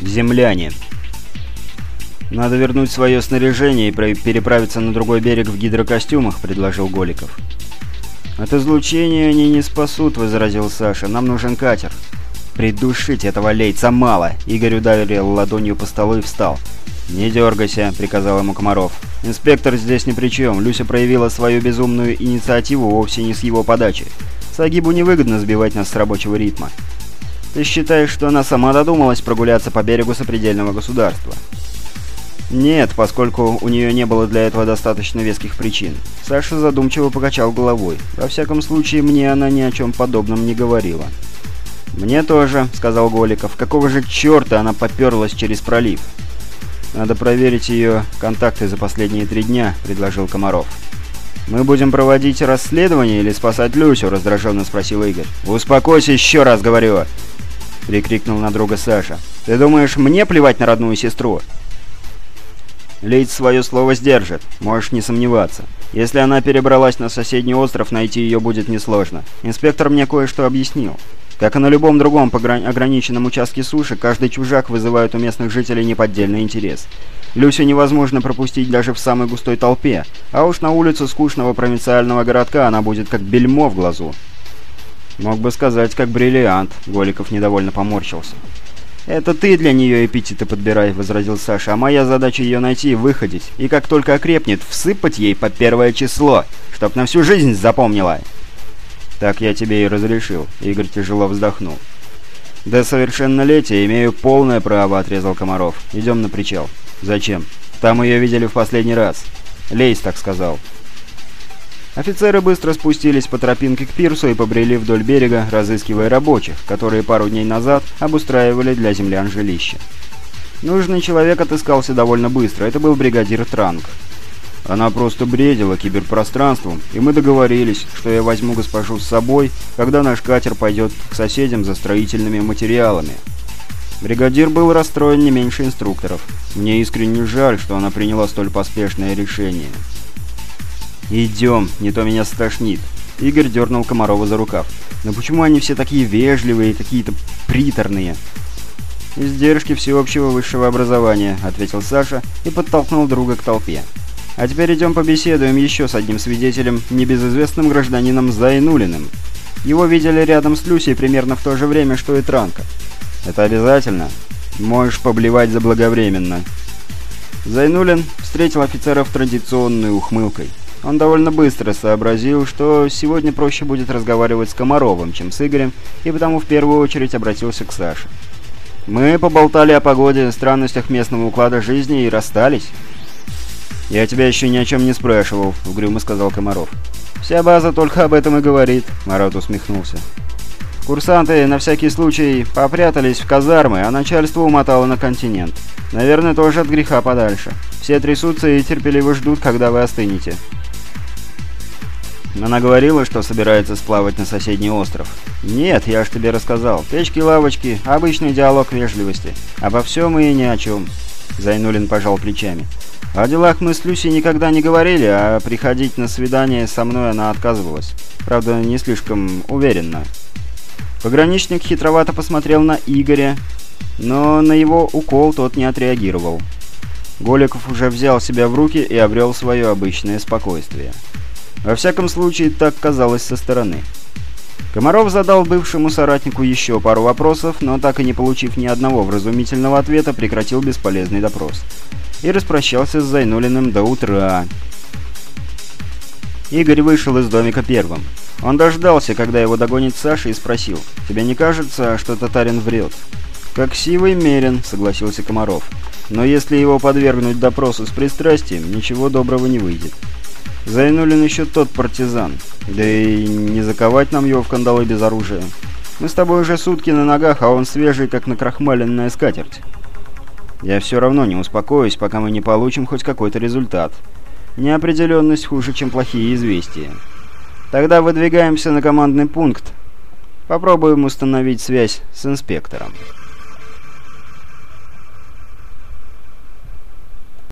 Земляне. «Надо вернуть свое снаряжение и переправиться на другой берег в гидрокостюмах», — предложил Голиков. «От излучения они не спасут», — возразил Саша. «Нам нужен катер». «Придушить этого лейца мало!» Игорь ударил ладонью по столу и встал. «Не дергайся», — приказал ему Комаров. «Инспектор здесь ни при чем. Люся проявила свою безумную инициативу вовсе не с его подачи. Сагибу невыгодно сбивать нас с рабочего ритма. Ты считаешь, что она сама додумалась прогуляться по берегу сопредельного государства?» «Нет, поскольку у нее не было для этого достаточно веских причин». Саша задумчиво покачал головой. «Во всяком случае, мне она ни о чем подобном не говорила». «Мне тоже», — сказал Голиков. «Какого же черта она поперлась через пролив?» «Надо проверить ее контакты за последние три дня», — предложил Комаров. «Мы будем проводить расследование или спасать Люсю?» — раздраженно спросил Игорь. «Успокойся еще раз, говорю!» — прикрикнул на друга Саша. «Ты думаешь, мне плевать на родную сестру?» Лейд свое слово сдержит, можешь не сомневаться. Если она перебралась на соседний остров, найти ее будет несложно. Инспектор мне кое-что объяснил. Как и на любом другом ограниченном участке суши, каждый чужак вызывает у местных жителей неподдельный интерес. Люсю невозможно пропустить даже в самой густой толпе, а уж на улицу скучного провинциального городка она будет как бельмо в глазу. Мог бы сказать, как бриллиант, Голиков недовольно поморщился. «Это ты для нее эпитеты подбирай», — возразил Саша, «а моя задача ее найти и выходить, и как только окрепнет, всыпать ей по первое число, чтоб на всю жизнь запомнила». «Так я тебе и разрешил», — Игорь тяжело вздохнул. «До совершеннолетия имею полное право», — отрезал Комаров. «Идем на причал». «Зачем?» «Там ее видели в последний раз». «Лейс так сказал». Офицеры быстро спустились по тропинке к пирсу и побрели вдоль берега, разыскивая рабочих, которые пару дней назад обустраивали для землян жилище. Нужный человек отыскался довольно быстро. Это был бригадир Транк. Она просто бредила киберпространством, и мы договорились, что я возьму госпожу с собой, когда наш катер пойдет к соседям за строительными материалами. Бригадир был расстроен не меньше инструкторов. Мне искренне жаль, что она приняла столь поспешное решение. «Идем, не то меня стошнит». Игорь дернул Комарова за рукав. «Но почему они все такие вежливые и какие-то приторные?» «Издержки всеобщего высшего образования», — ответил Саша и подтолкнул друга к толпе. А теперь идем побеседуем еще с одним свидетелем, небезызвестным гражданином Зайнулиным. Его видели рядом с Люсей примерно в то же время, что и Транка. Это обязательно? Можешь поблевать заблаговременно. Зайнулин встретил офицеров традиционной ухмылкой. Он довольно быстро сообразил, что сегодня проще будет разговаривать с Комаровым, чем с Игорем, и потому в первую очередь обратился к Саше. «Мы поболтали о погоде, странностях местного уклада жизни и расстались. «Я тебя еще ни о чем не спрашивал», — угрюмо сказал Комаров. «Вся база только об этом и говорит», — Марат усмехнулся. Курсанты на всякий случай попрятались в казармы, а начальство умотало на континент. Наверное, тоже от греха подальше. Все трясутся и терпеливо ждут, когда вы остынете. Она говорила, что собирается сплавать на соседний остров. «Нет, я ж тебе рассказал. Печки-лавочки, обычный диалог вежливости. Обо всем и ни о чем». Зайнулин пожал плечами. О делах мы с Люси никогда не говорили, а приходить на свидание со мной она отказывалась. Правда, не слишком уверенно. Пограничник хитровато посмотрел на Игоря, но на его укол тот не отреагировал. Голиков уже взял себя в руки и обрел свое обычное спокойствие. Во всяком случае, так казалось со стороны. Комаров задал бывшему соратнику еще пару вопросов, но так и не получив ни одного вразумительного ответа, прекратил бесполезный допрос и распрощался с Зайнулиным до утра. Игорь вышел из домика первым. Он дождался, когда его догонит Саша, и спросил, «Тебе не кажется, что татарин врет?» «Как сивый мерен», — согласился Комаров. «Но если его подвергнуть допросу с пристрастием, ничего доброго не выйдет. Зайнулин еще тот партизан, да и не заковать нам его в кандалы без оружия. Мы с тобой уже сутки на ногах, а он свежий, как накрахмаленная скатерть». Я все равно не успокоюсь, пока мы не получим хоть какой-то результат. Неопределенность хуже, чем плохие известия. Тогда выдвигаемся на командный пункт. Попробуем установить связь с инспектором.